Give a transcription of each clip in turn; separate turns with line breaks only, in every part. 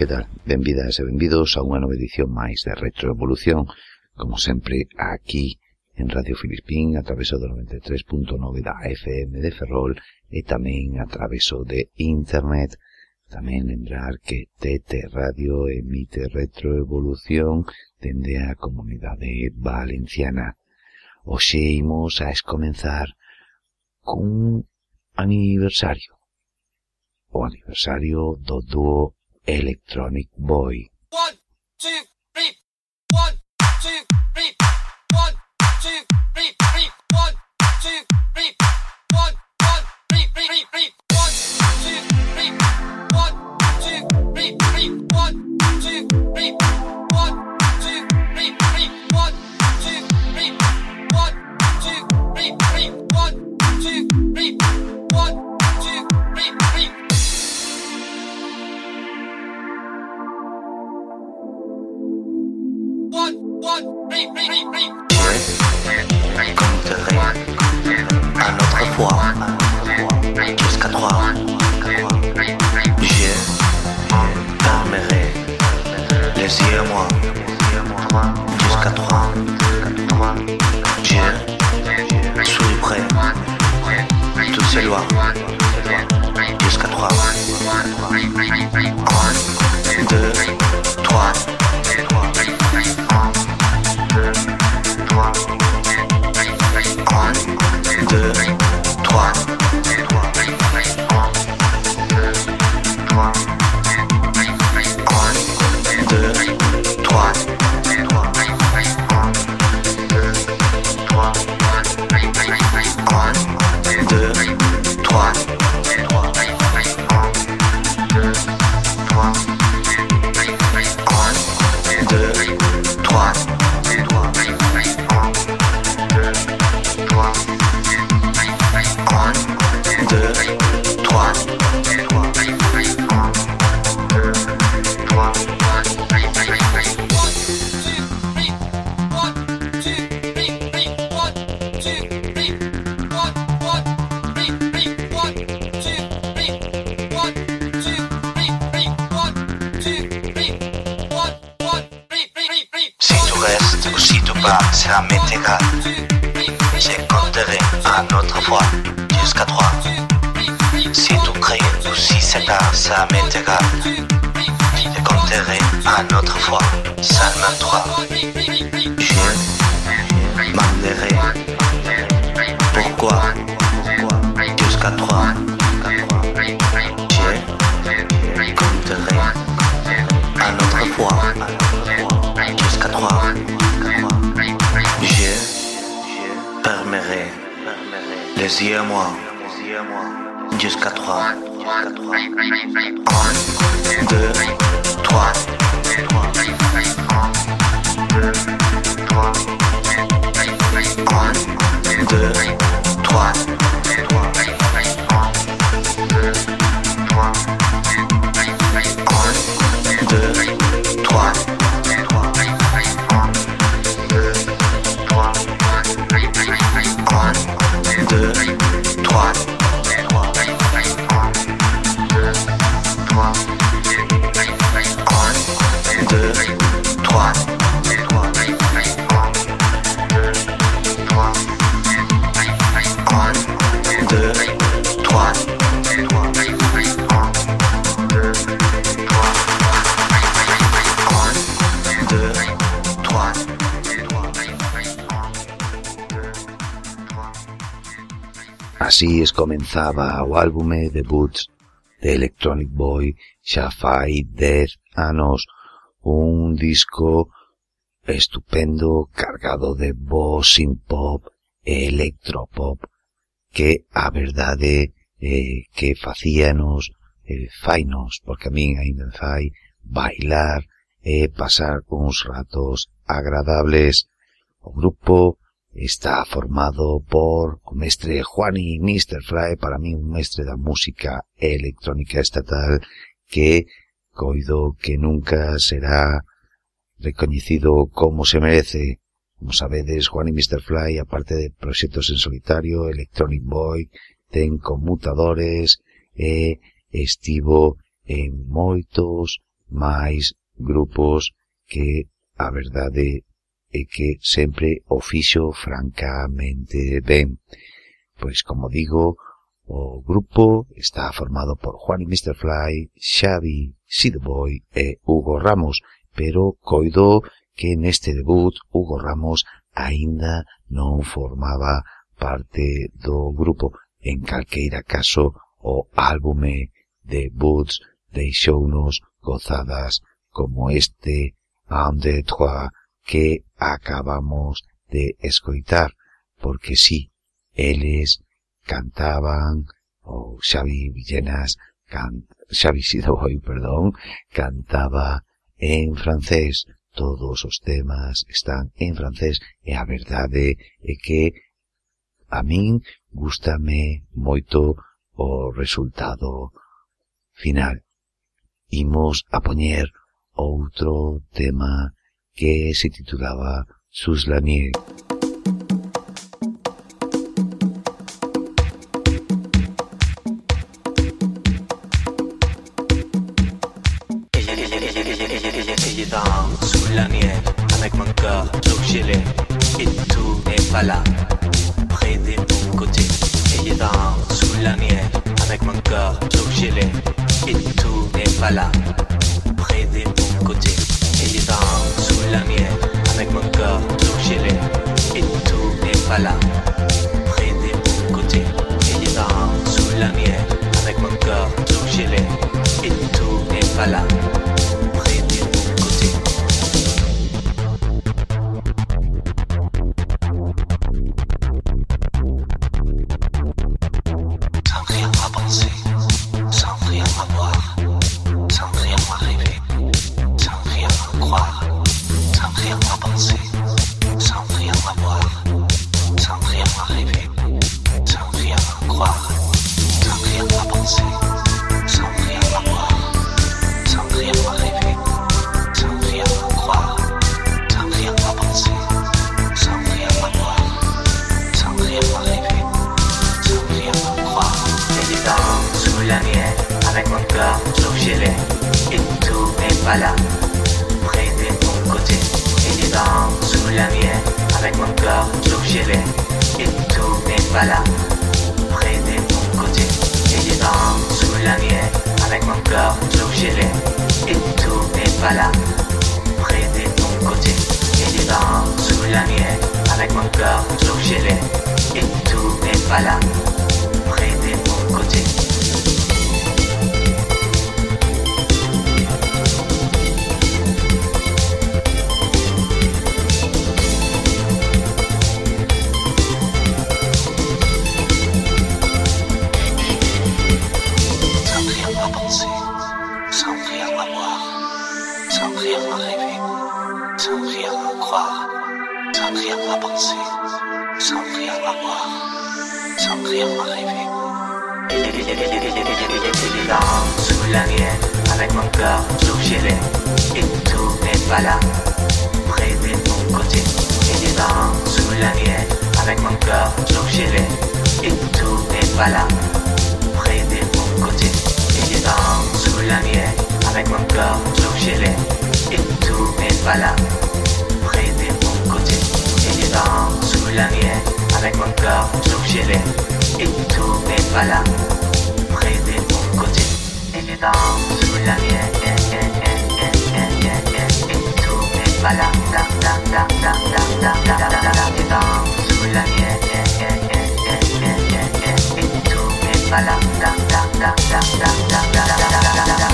que tal? benvidas e benvidos a unha nova edición máis de Retroevolución, como sempre aquí en Radio Filipín, a traveso do 93.9 da FM de Ferrol e tamén a traveso de Internet. Tamén lembrar que TT Radio emite Retroevolución dende a comunidade valenciana. Oxe imos a escomenzar cun aniversario o aniversario do dúo Electronic Boy. Así es comenzaba o álbume debut de Electronic Boy xa fai 10 anos un disco estupendo cargado de voz sin pop e electropop que a verdade eh, que facíanos, eh, fainos, porque a min ainda me fai, bailar e eh, pasar uns ratos agradables. O grupo está formado por o mestre Juani Mr. Fry, para mí un mestre da música electrónica estatal que coido que nunca será recoñecido como se merece. Como sabedes, Juan y Mr. Fly, aparte de proxectos en solitario, Electronic Boy, ten conmutadores e estivo en moitos máis grupos que a verdade é que sempre o fixo francamente ben. Pois, como digo, o grupo está formado por Juan y Mr. Fly, Xavi, Sid Boy e Hugo Ramos, pero coido que neste debut Hugo Ramos aínda non formaba parte do grupo. En calqueira caso, o álbume de Boots deixounos gozadas como este Am de Trois que acabamos de escoitar, porque sí, eles cantaban, ou Xavi Villenas, can, Xavi Sidoi, perdón, cantaba en francés, todos os temas están en francés e a verdade é que a min gustame moito o resultado final. Imos a poñer outro tema que se titulaba
Sus la nieve. Sala. Près de ton côté, et les barres sous la mienne, avec mon cœur sur le gilet, et tout n'est pas là. Sous la mienne, avec mon corps gelé, et tout n'est pas là, près de mon côté. Et les danses sous la mienne, avec mon corps gelé, et tout n'est pas là, près de mon côté. Et danses sous la mienne, avec mon corps gelé, et tout n'est pas là, près de mon côté. Et danses sous la mienne, avec mon corps gelé, et tout n'est pas là, Così e le danno sulla mia e e e e e e e e tu mi balla da da da da da da da da da da le danno sulla mia e e e e e e e da da da da da da da da da da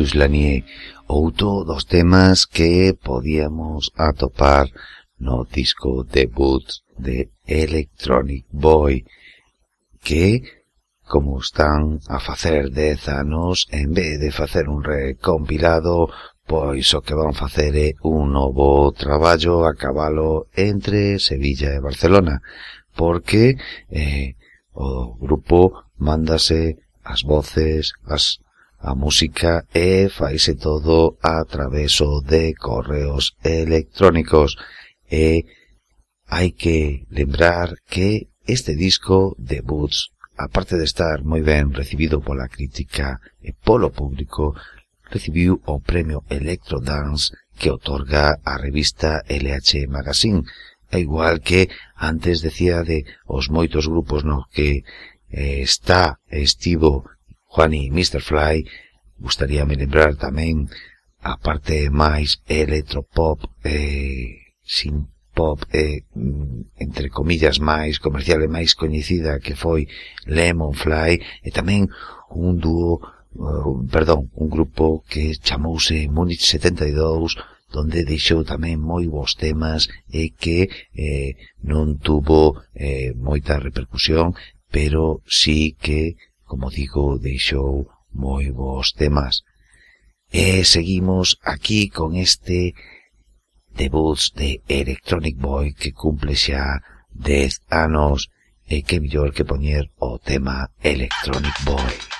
Lucius Lanier, outro dos temas que podíamos atopar no disco debut de Electronic Boy, que, como están a facer dez anos, en vez de facer un recompilado, pois o que van facer é un novo traballo a cabalo entre Sevilla e Barcelona, porque eh, o grupo mándase as voces, as A música e faise todo a traveso de correos electrónicos. E hai que lembrar que este disco de Boots, aparte de estar moi ben recibido pola crítica e polo público, recibiu o premio Electro Dance que otorga a revista LH Magazine, a igual que antes decía de os moitos grupos no que eh, está estivo Juan y Mr. Fly, gustaríame lembrar tamén a parte máis electropop eh, sin pop eh, mm, entre comillas máis comercial e máis coñecida que foi Lemon Fly e tamén un dúo Uh, perdón, un grupo que chamouse Múnich 72 donde deixou tamén moi bons temas e que eh, non tuvo eh, moita repercusión pero sí que como digo, deixou moi bons temas. E seguimos aquí con este debut de Electronic Boy que cumple xa 10 anos e que mellor que poñer o tema Electronic Boy.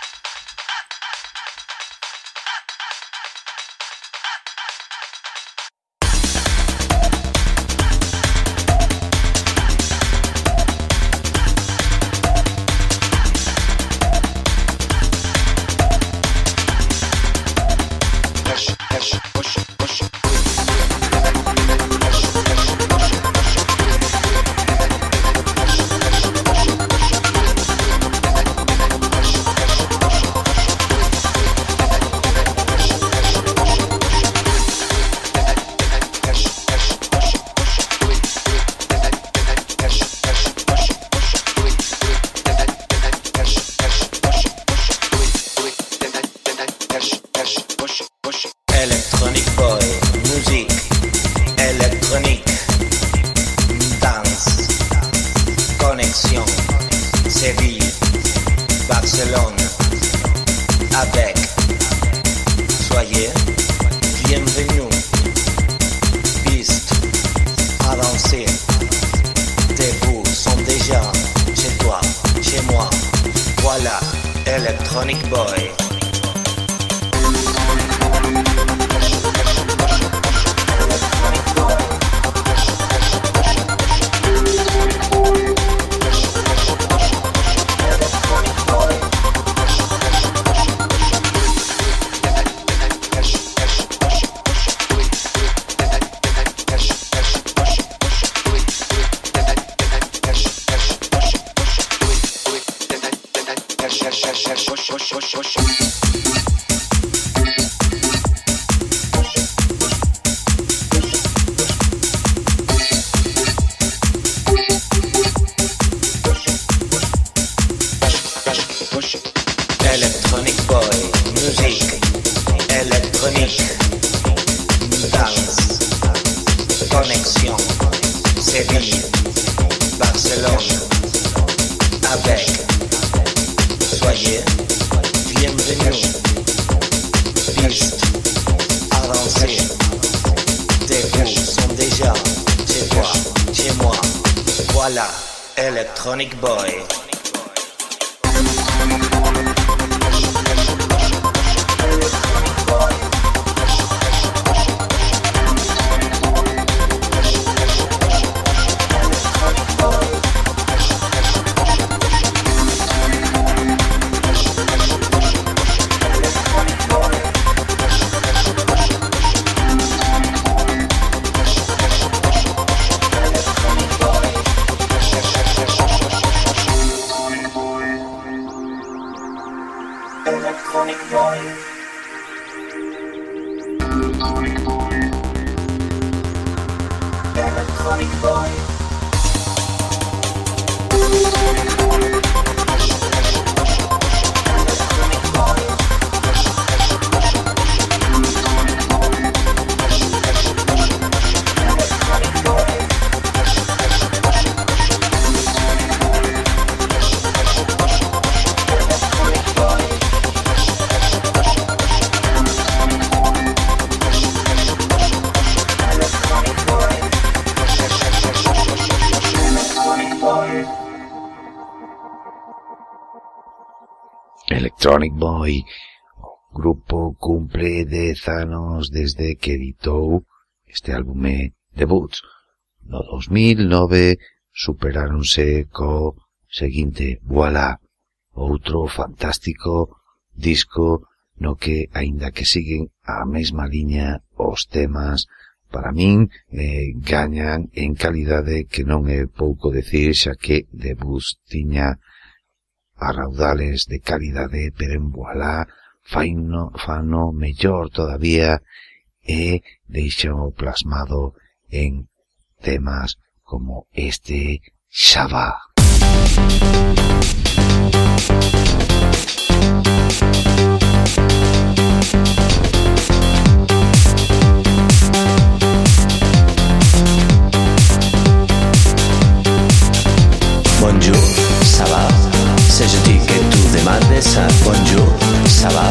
Electronic Boy. Electronic Boy. O grupo cumple dez anos desde que editou este álbume debut. No 2009 superáronse co seguinte Voilà, outro fantástico disco no que, aínda que siguen a mesma liña os temas, para min eh, gañan en calidade que non é pouco decir xa que debut tiña a raudales de calidade, pero en faino, fano mellor todavía e deixo plasmado en temas como este Xaba.
Bonjour, C'est gentil que tu demandes ça. Bonjour, ça va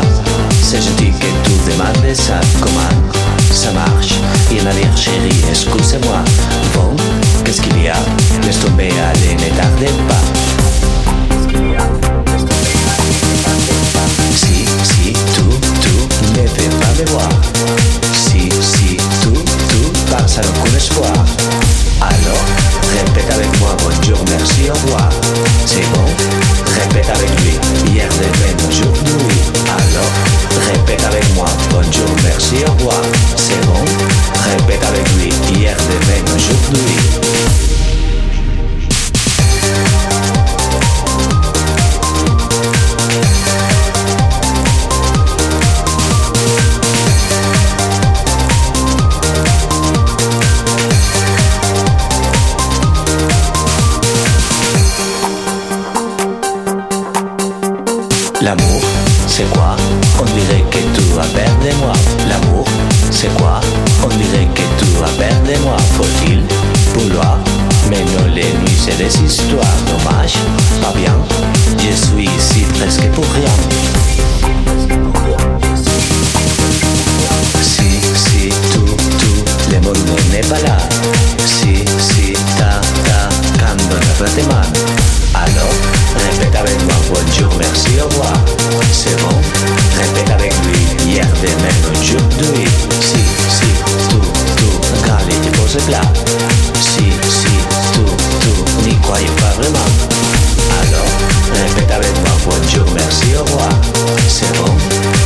C'est gentil que tu demandes ça. Comment ça marche Il va dire chérie, excusez-moi. Bon, qu'est-ce qu'il y a? Laisse tomber, allez, ne tardez pas. Si, si, tu, tu ne fais pas me voir. Si, si, tu, tu passes avec un espoir. Alors, répète avec moi bonjour, merci, au revoir. C'est Répète avec lui. Hier demain, aujourd'hui. Alors, répète avec moi bonjour, merci, au revoir. C'est bon? Répète avec lui. Hier demain, aujourd'hui. C'est quoi On dirait que tu vas perdre moi. L'amour, c'est quoi On dirait que tu vas perdre moi. Faut-il vouloir Mais non, les nuits, c'est des histoires. Dommage, pas bien. Je suis ici presque pour rien. Si, si, tout, tout, le monde n'est pas là. Si, si, ta, ta, quand on a tes mains. Alors, répète avec moi, bonjour, merci, au revoir. Vremeno čuduj Si, si, tu, tu Galite posebla Si, si, tu, tu Niko hay un problema Alors, répète avec moi Bonjour, merci, au revoir. C'est bon.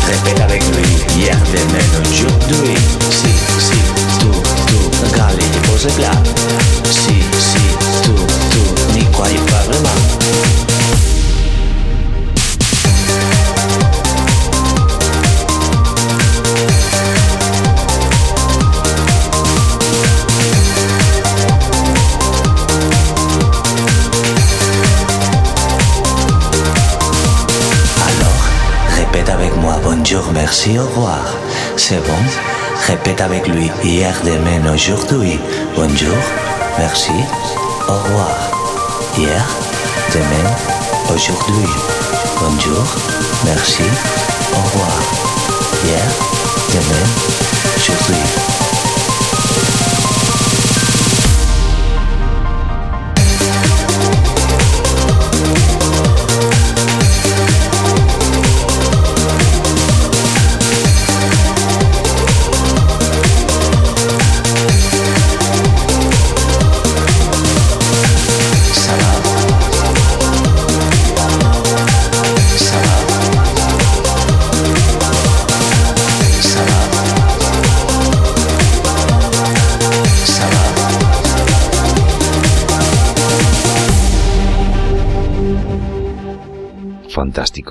Répète avec lui Hier, demain, aujourd'hui merci, au revoir. C'est bon? Répète avec lui hier, demain, aujourd'hui. Bonjour, merci, au revoir. Hier, demain, aujourd'hui. Bonjour, merci, au revoir. Hier, demain, aujourd'hui.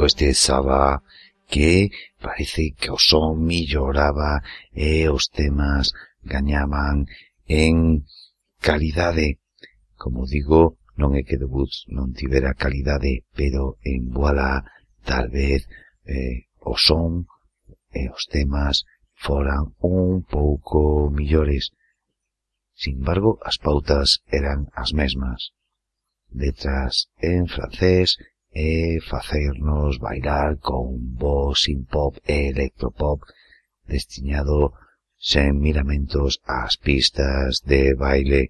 médico este Saba que parece que o son milloraba e os temas gañaban en calidade. Como digo, non é que Debut non tivera calidade, pero en Boala tal vez eh, o son e os temas foran un pouco millores. Sin embargo, as pautas eran as mesmas. Letras en francés e facernos bailar con voz sin pop e electropop destiñado sen miramentos ás pistas de baile.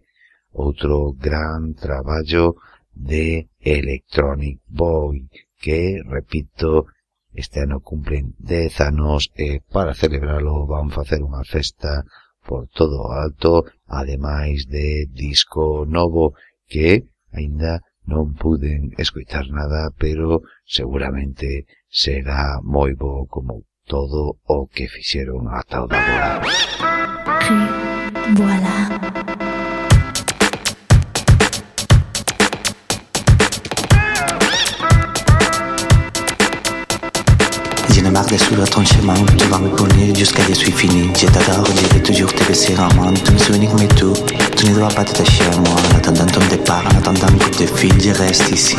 Outro gran traballo de Electronic Boy que, repito, este ano cumplen 10 anos e para celebralo van facer unha festa por todo o alto, ademais de disco novo que, aínda non puden escoitar nada, pero seguramente será moi bo como todo o que fixeron ata o da agora.
Voilà.
Marre de suivre ton chemin, tu vas me punir jusqu'à je suis fini. Je t'adore, je vais toujours te baisser en main. Tous mes souvenirs, mes tout. Tu ne dois pas t'attacher à moi. En attendant ton en attendant un coup de fil, je reste ici.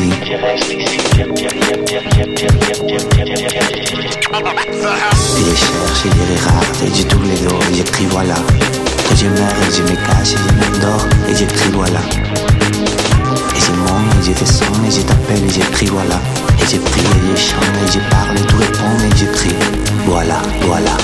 Je cherche, et je regarde, et je tourne les dos, et j'écris voilà. Que je meurs, et je me cache, et je m'endors, et j'écris voilà. Et je monte, et je descends, et je t'appelle, et j'écris voilà. Et je prie, et je chante, et je parle, et tout répond, et j'écris voilà, voilà.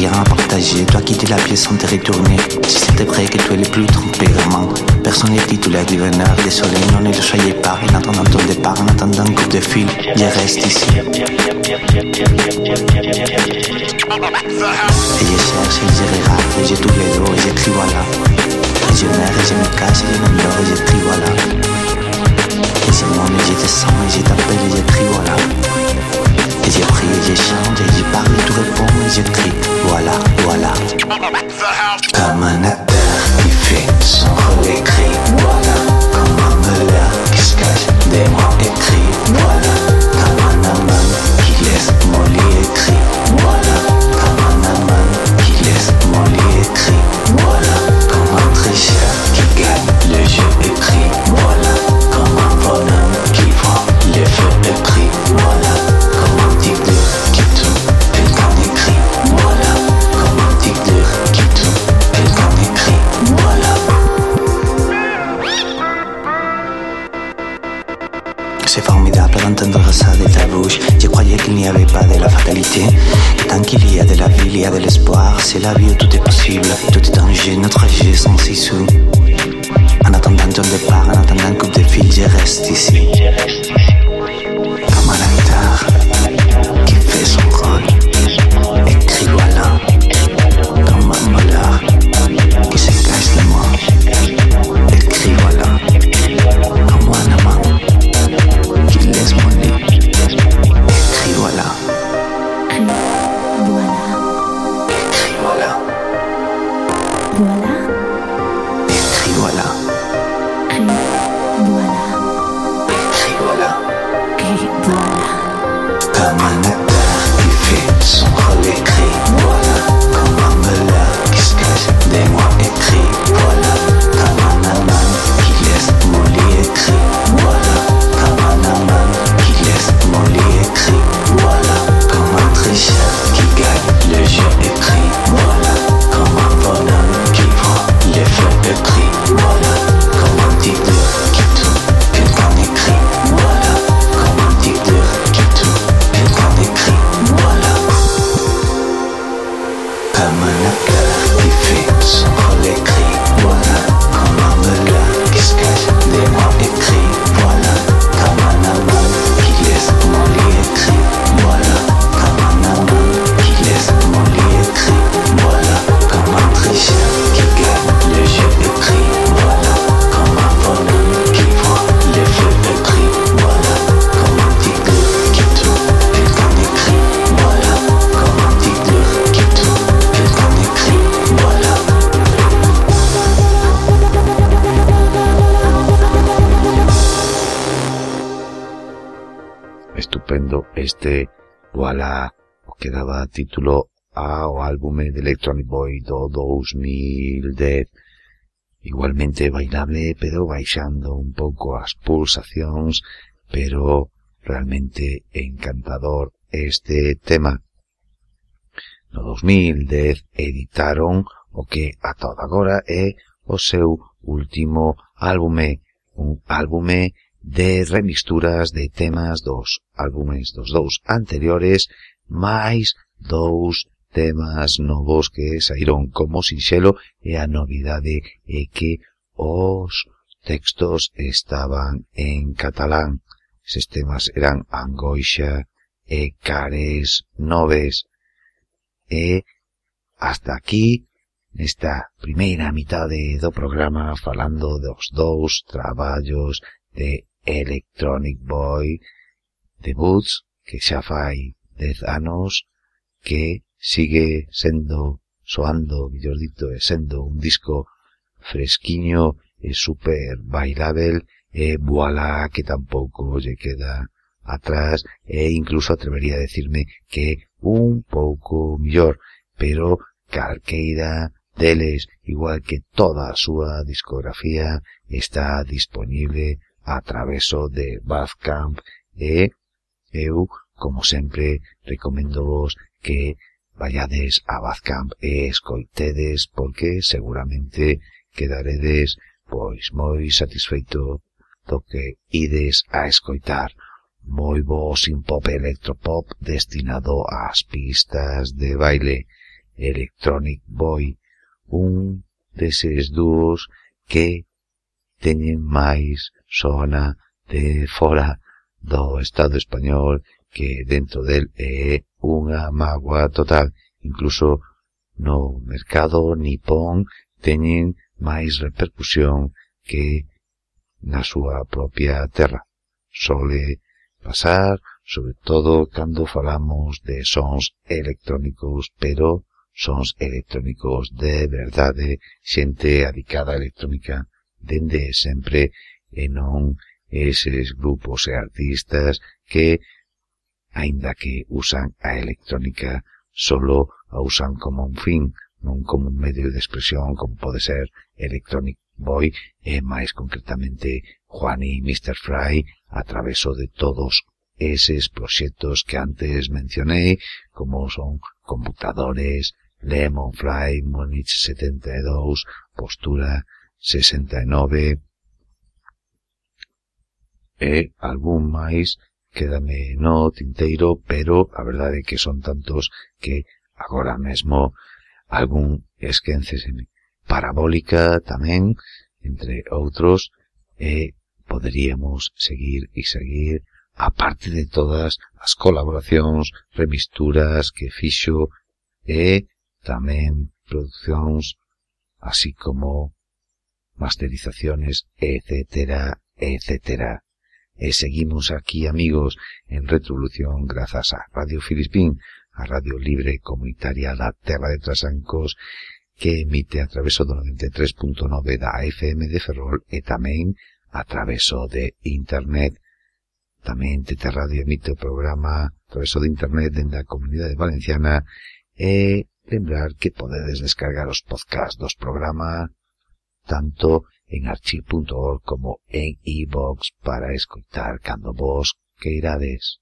Rien à partager. Toi quitter la pièce sans te retourner. Si c'était vrai que tu es le plus trompé vraiment. Personne n'est titulaire du bonheur. Désolé, non, ne le soyez pas. En attendant ton départ, en attendant un coup de fil, je reste ici. Et je cherche, et je regarde, et je tourne les dos, et j'écris voilà. Et je meurs, et je me cache, et je m'endors, et j'écris voilà. Et je monte, et je descends, et je t'appelle, et j'écris voilà. J'ai pris, j'ai chante, et j'ai parlé, tout répond, et j'écris voilà, voilà. Comme un acteur qui fait son rôle écrit, Et tant qu'il y a de la vie, il y a de l'espoir. C'est la vie où tout est possible. Tout est en jeu, notre jeu sans six sous. En attendant ton départ, en attendant un coup de fil, je reste ici.
estupendo este, voilà, o que daba título ao álbume de Electronic Boy do 2010 igualmente bailable pero baixando un pouco as pulsacións pero realmente encantador este tema. No 2010 editaron o que ata agora é o seu último álbume un álbume de remixturas de temas dos álbumes dos dous anteriores, máis dous temas novos que saíron como sinxelo e a novidade é que os textos estaban en catalán. Eses temas eran Angoixa e Cares Noves. E hasta aquí nesta primeira mitade do programa falando dos dous traballos de Electronic Boy de Boots, que xa fai dez anos, que sigue sendo, soando, millor dito, e sendo un disco fresquiño e super bailável, e voilà que tampouco lle queda atrás, e incluso atrevería a decirme que un pouco millor, pero calqueira deles, igual que toda a súa discografía, está disponible a traveso de Basecamp e eh, eu, como sempre, recomendo vos que vayades a Basecamp e eh, escoitedes porque seguramente quedaredes pois moi satisfeito do que ides a escoitar. Moi bo simpop electropop destinado ás pistas de baile Electronic Boy un deses dúos que teñen máis sona de fóra do Estado español que dentro del é unha magua total. Incluso no mercado nipón teñen máis repercusión que na súa propia terra. Sole pasar, sobre todo cando falamos de sons electrónicos, pero sons electrónicos de verdade, xente adicada a electrónica, dende sempre e non eses grupos e artistas que, aínda que usan a electrónica, solo a usan como un fin, non como un medio de expresión como pode ser Electronic Boy e máis concretamente Juan e Mr. Fry a traveso de todos eses proxectos que antes mencionei, como son computadores, Lemonfly, Monich 72, Postura 69, e algún máis quédame no tinteiro, pero a verdade é que son tantos que agora mesmo algún esquénceseme. Parabólica tamén, entre outros, e poderíamos seguir e seguir aparte de todas as colaboracións, remisturas que fixo e tamén produccións así como masterizaciones, etcétera, etcétera. E seguimos aquí, amigos, en Retrovolución grazas a Radio Filispín, a radio libre comunitaria da Terra de Trasancos, que emite a traveso do 93.9 da FM de Ferrol e tamén a traveso de Internet. Tamén Tete Radio emite o programa a traveso de Internet dende a Comunidade Valenciana e lembrar que podedes descargar os podcasts dos programas tanto en archive.org como en iVox para escoitar cando vos queirades.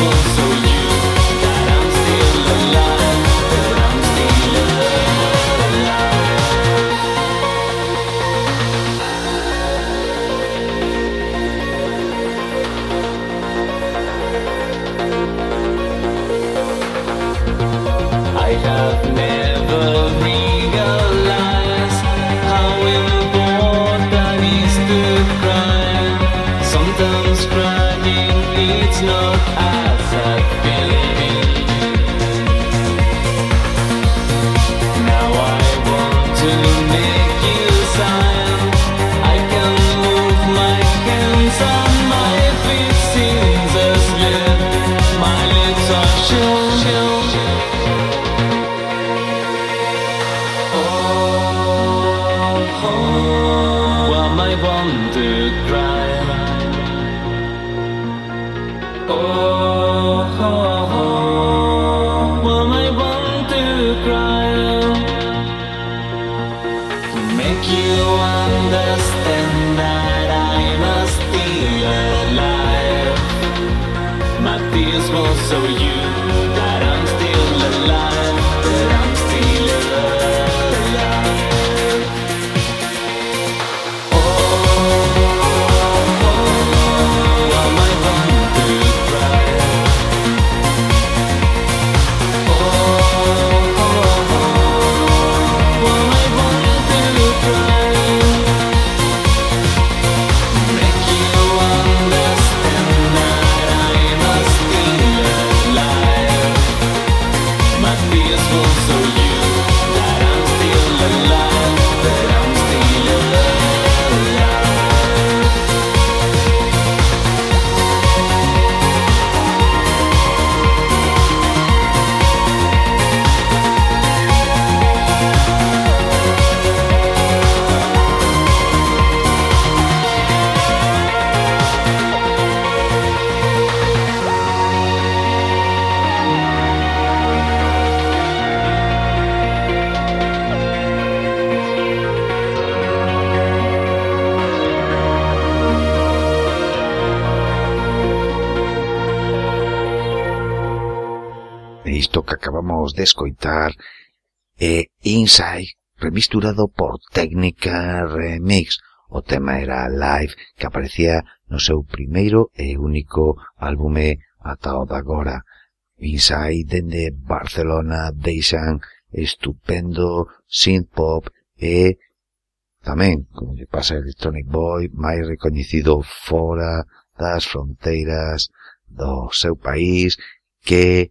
beautiful acabamos de escoitar é Inside remisturado por Técnica Remix. O tema era Live, que aparecía no seu primeiro e único álbume ata o de agora. Inside dende Barcelona deixan estupendo synth-pop e tamén, como lle pasa a Electronic Boy, máis recoñecido fora das fronteiras do seu país que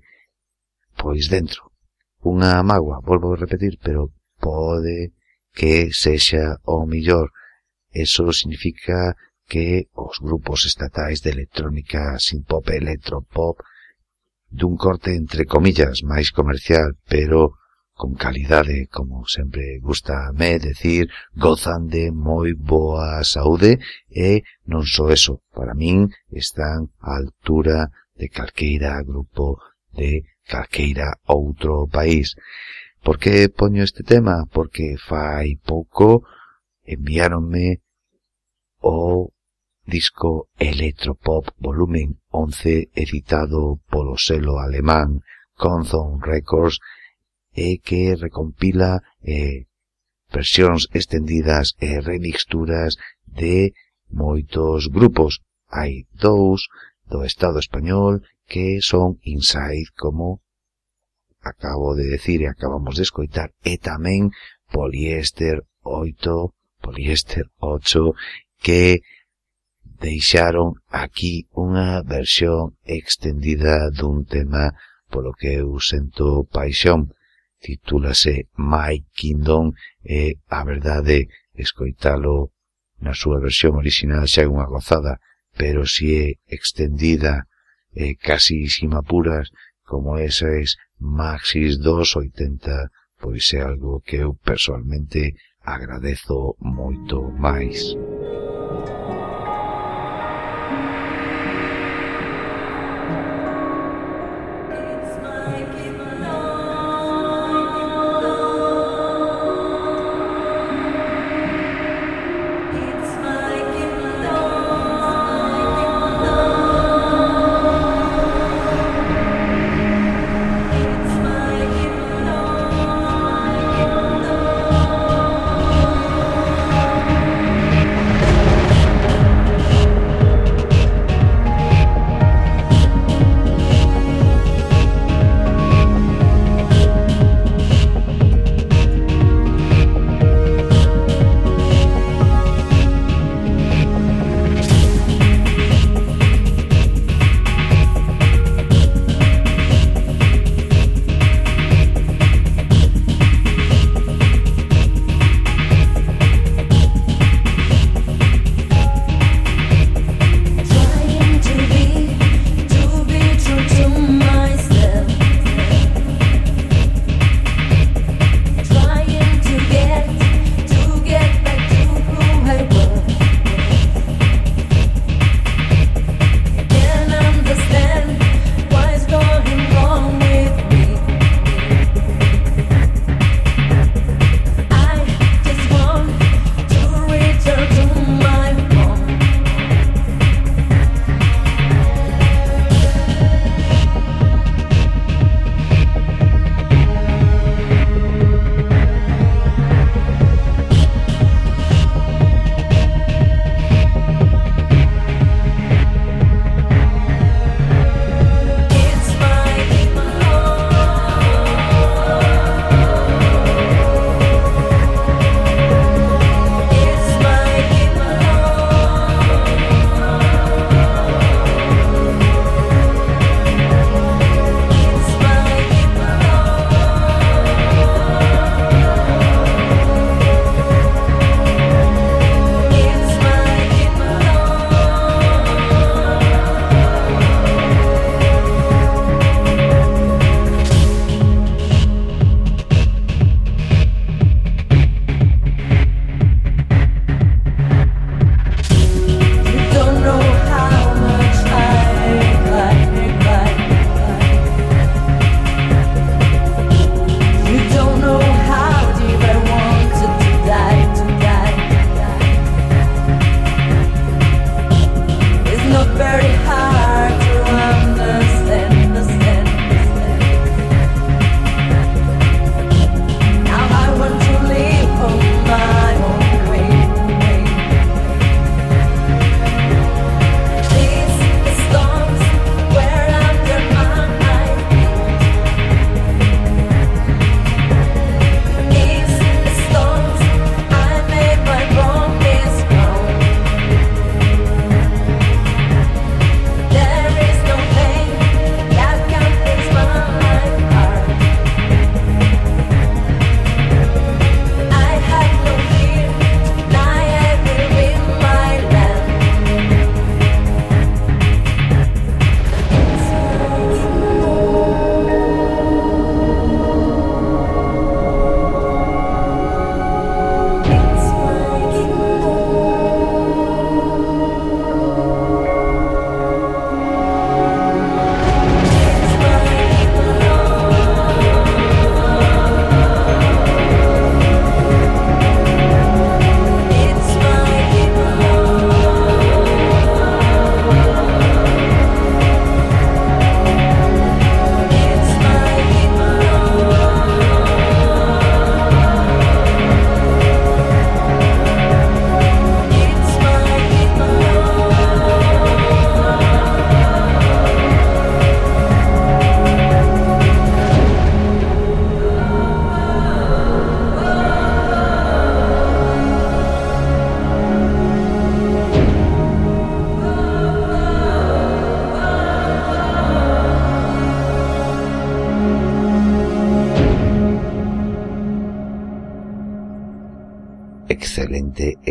pois dentro. Unha amagua, volvo a repetir, pero pode que sexa o millor. Eso significa que os grupos estatais de electrónica, sin pop e electropop, dun corte entre comillas máis comercial, pero con calidade, como sempre gusta me decir, gozan de moi boa saúde e non só eso, para min están á altura de calqueira grupo de calqueira outro país. Por que poño este tema? Porque fai pouco enviáronme o disco Electropop volumen 11 editado polo selo alemán Conzon Records e que recompila eh, versións extendidas e remixturas de moitos grupos. Hai dous do Estado español que son Inside, como acabo de decir e acabamos de escoitar, e tamén Poliéster 8, Poliéster 8, que deixaron aquí unha versión extendida dun tema polo que eu sento paixón. Titúlase My Kingdom e, a verdade, escoitalo na súa versión original xa é unha gozada, pero si é extendida eh, sin puras como eses Maxis 280 pois é algo que eu personalmente agradezo moito máis.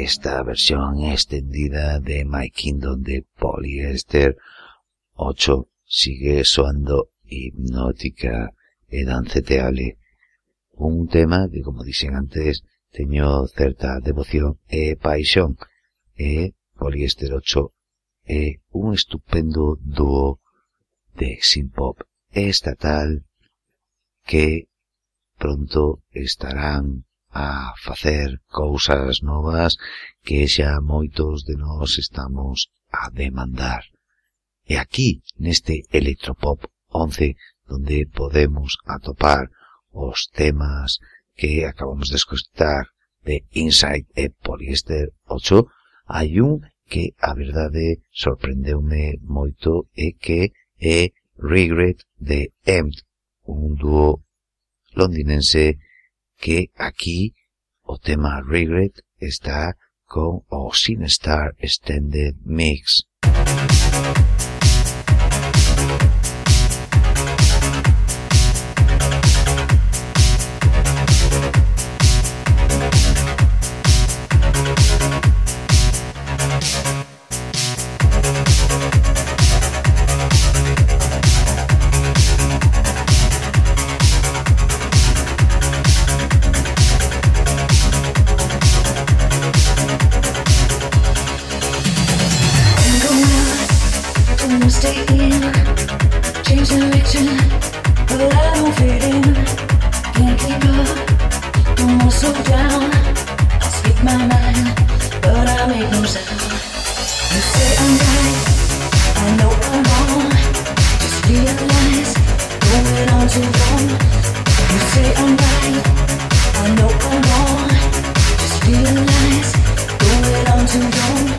esta versión extendida de My Kingdom de Polyester 8 sigue soando hipnótica e danceteable. Un tema que, como dixen antes, teño certa devoción e paixón e Polyester 8 é un estupendo dúo de synth-pop estatal que pronto estarán a facer cousas novas que xa moitos de nós estamos a demandar. E aquí, neste Electropop 11, donde podemos atopar os temas que acabamos de escutar de Inside e Polyester 8, hai un que a verdade sorprendeume moito e que é Regret de Empt, un dúo londinense que aquí o tema Regret está con o Sinestar Extended Mix.
Realize, going on too long.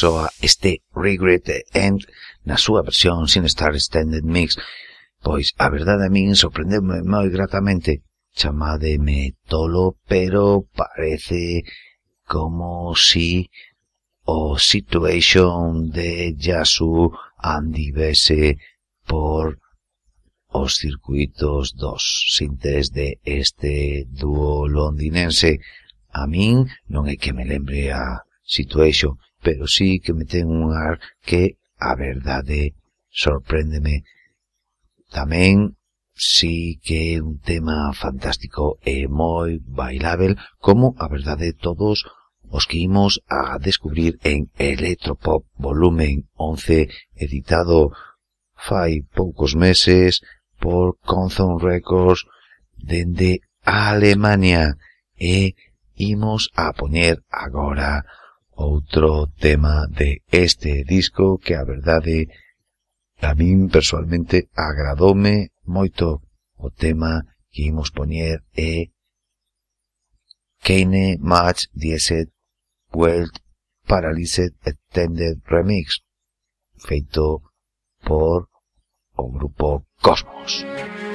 soa este Regret End na súa versión sin estar extended mix, pois a verdade a min sorprendeu-me moi gratamente. Chamademe tolo, pero parece como si o Situation de Yasu andivese por os circuitos dos sintes de este dúo londinense. A min non é que me lembre a Situation, pero sí que me ten un ar que, a verdade, sorpréndeme. Tamén sí que é un tema fantástico e moi bailável, como a verdade todos os que imos a descubrir en Electropop volumen 11, editado fai poucos meses por Conzon Records dende Alemania e imos a poñer agora outro tema de este disco que a verdade a min personalmente agradoume moito o tema que imos poñer é Keine Match Dieset World Paralyzed Extended Remix feito por o grupo Cosmos.
Cosmos.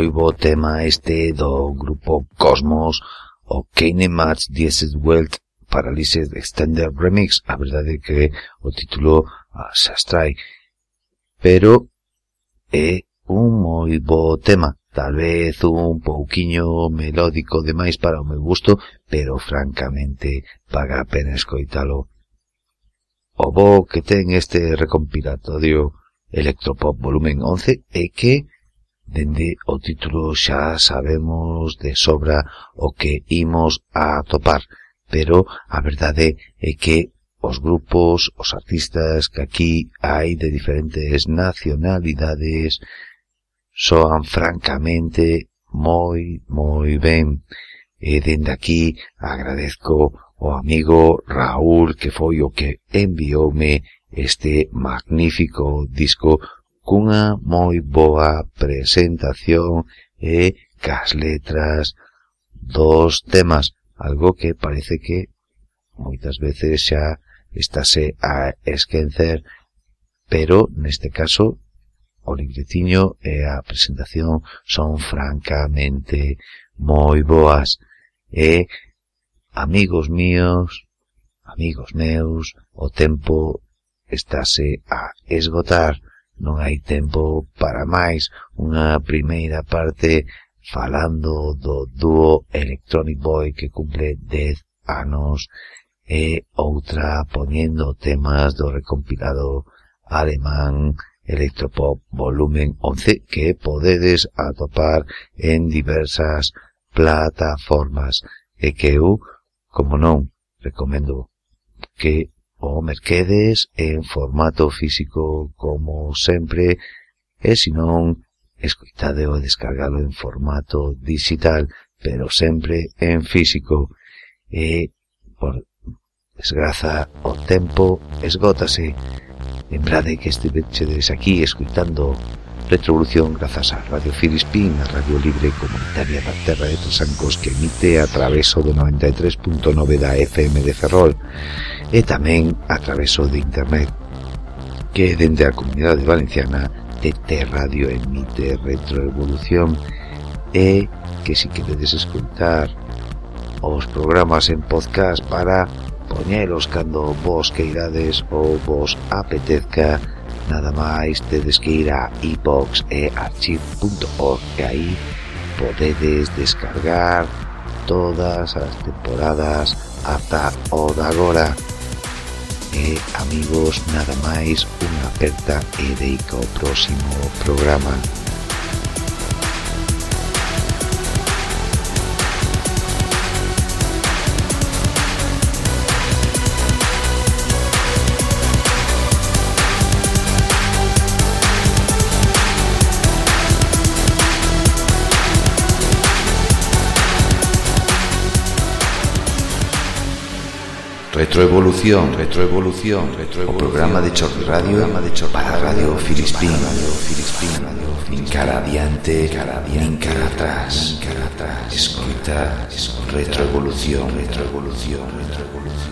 moi bo tema este do grupo Cosmos, o Kane Match Diesel Welt Paralysis Extended Remix, a verdade que o título ah, xa extrai. Pero é un moi bo tema, tal vez un pouquiño melódico demais para o meu gusto, pero francamente paga a pena escoitalo. O bo que ten este recompilatorio Electropop volumen 11 é que Dende o título xa sabemos de sobra o que imos a atopar, pero a verdade é que os grupos, os artistas que aquí hai de diferentes nacionalidades soan francamente moi, moi ben. E dende aquí agradezco o amigo Raúl que foi o que envioume este magnífico disco cunha moi boa presentación e cas letras dos temas, algo que parece que moitas veces xa estáse a esquecer, pero neste caso o libretiño e a presentación son francamente moi boas e amigos míos, amigos meus, o tempo estáse a esgotar non hai tempo para máis. Unha primeira parte falando do dúo Electronic Boy que cumple 10 anos e outra poñendo temas do recompilado alemán Electropop volumen 11 que podedes atopar en diversas plataformas. E que eu, como non, recomendo que o merquedes en formato físico como sempre e se non escoitade o descargalo en formato digital pero sempre en físico. E por desgraza o tempo esgótase. Lembrade que estivedes aquí escoitando Retrovolución grazas a Radio Filispín, a Radio Libre Comunitaria da Terra de Trasancos que emite a traveso do 93.9 da FM de Ferrol e tamén a traveso de Internet que dende a Comunidade Valenciana TT Radio emite Retroevolución e que si queredes escutar os programas en podcast para poñelos cando vos queirades ou vos apetezca Nada máis tedes que ir a ibox e archive.org e aí podedes descargar todas as temporadas ata o da agora. E, amigos, nada máis, unha aperta e deica o próximo programa. Retroevolución, retroevolución, retroevolución. O programa de Chorri Radio, programa de Chorri para Radio Filispín, Radio Filispín, nin cara adiante, cara adiante, cara atrás, cara atrás. Escoita, retroevolución, retroevolución, retroevolución.